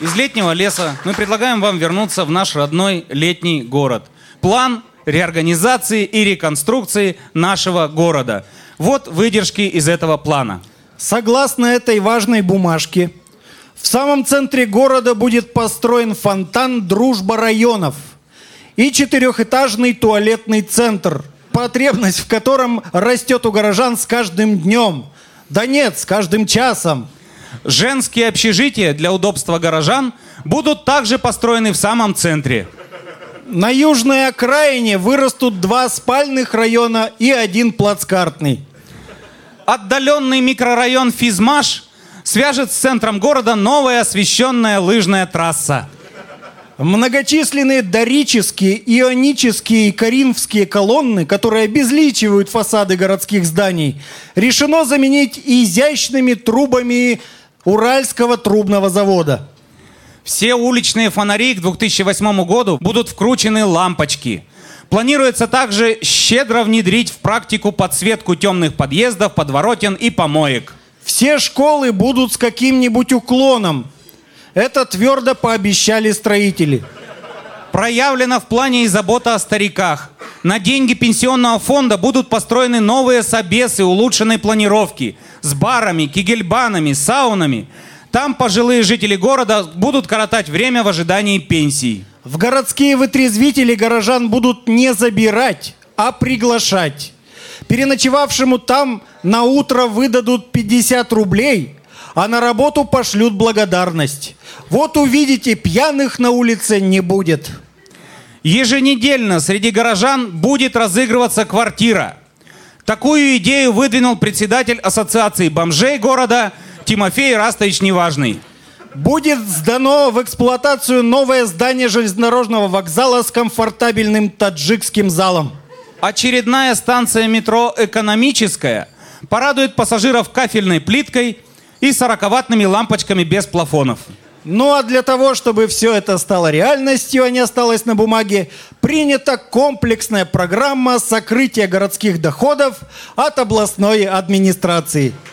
Из летнего леса мы предлагаем вам вернуться в наш родной летний город. План реорганизации и реконструкции нашего города. Вот выдержки из этого плана. Согласно этой важной бумажке, в самом центре города будет построен фонтан «Дружба районов» и четырехэтажный туалетный центр, потребность в котором растет у горожан с каждым днем. Да нет, с каждым часом. Женские общежития для удобства горожан будут также построены в самом центре. На южной окраине вырастут два спальных района и один плацкартный. Отдаленный микрорайон Физмаш свяжет с центром города новая освещенная лыжная трасса. Многочисленные дорические, ионические и коринфские колонны, которые обезличивают фасады городских зданий, решено заменить изящными трубами Уральского трубного завода. Все уличные фонари к 2008 году будут вкручены лампочки. Планируется также щедро внедрить в практику подсветку темных подъездов, подворотен и помоек. Все школы будут с каким-нибудь уклоном. Это твердо пообещали строители. Проявлена в плане и забота о стариках. На деньги пенсионного фонда будут построены новые собесы улучшенной планировки с барами, кигельбанами, саунами. Там пожилые жители города будут коротать время в ожидании пенсии. В городские вытрезвители горожан будут не забирать, а приглашать. Переночевавшему там на утро выдадут 50 рублей, а на работу пошлют благодарность. Вот увидите, пьяных на улице не будет. Еженедельно среди горожан будет разыгрываться квартира. Такую идею выдвинул председатель Ассоциации бомжей города Тимофей Растович Неважный. Будет сдано в эксплуатацию новое здание железнодорожного вокзала с комфортабельным таджикским залом. Очередная станция метро «Экономическая» порадует пассажиров кафельной плиткой и 40-ваттными лампочками без плафонов. Ну а для того, чтобы все это стало реальностью, а не осталось на бумаге, принята комплексная программа сокрытия городских доходов от областной администрации –